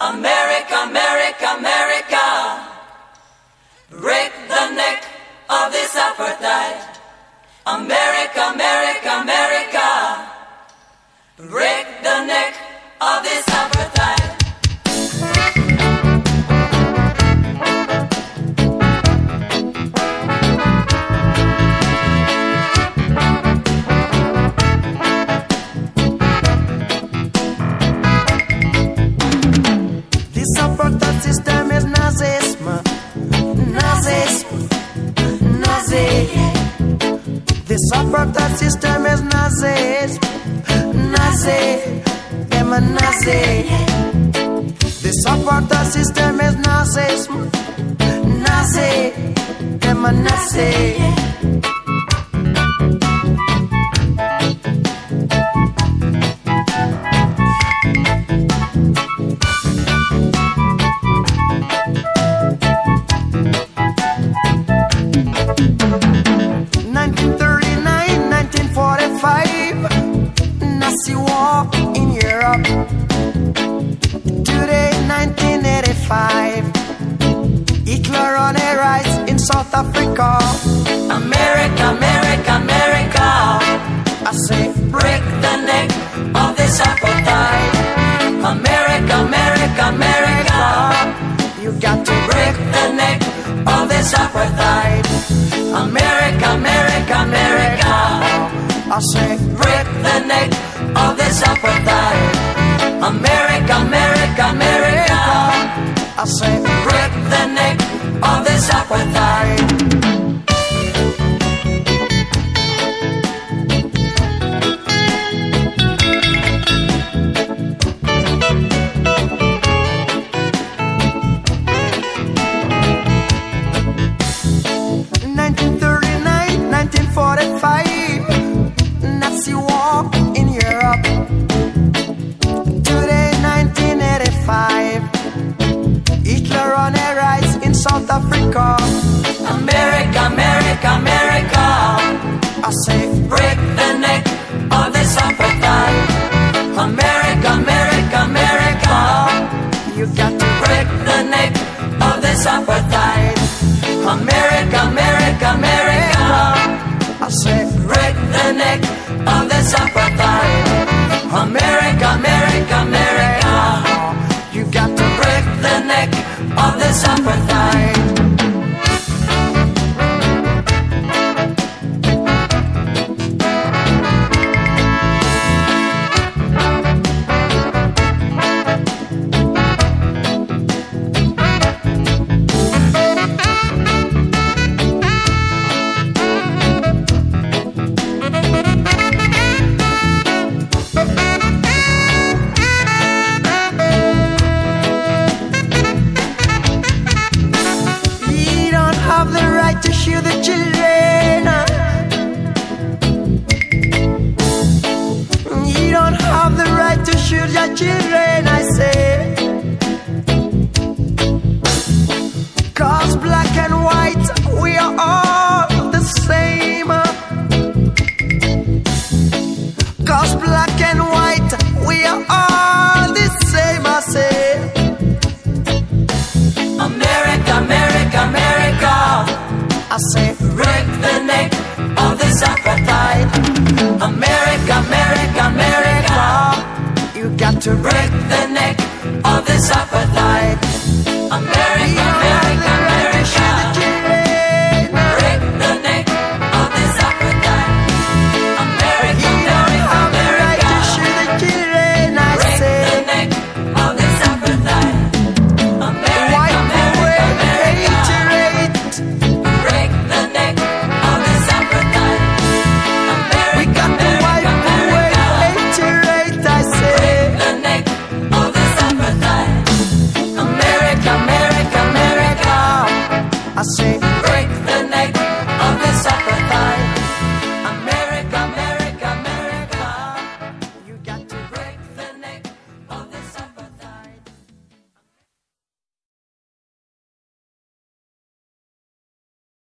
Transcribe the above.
America, America, America. Break the neck of this apartheid. This apartheid system is nazism, nazi, them a nazi. This apartheid system is nazism, nazi, them a nazi. South Africa. America, America, America. I say, Break the neck of this apartheid. America, America, America. you got to Break the neck of this apartheid. America, America, America. I say, Break the neck of this apartheid. America, America, America. I say, Break the neck of this nineteen forty-five, South Africa. America, America, America. I say, Break the neck of this apartheid. America, America, America. you got to Break the neck of this apartheid. America, America, America. I say, Break the neck of this apartheid. America, America, America. you got to break. The neck of this apartheid. America.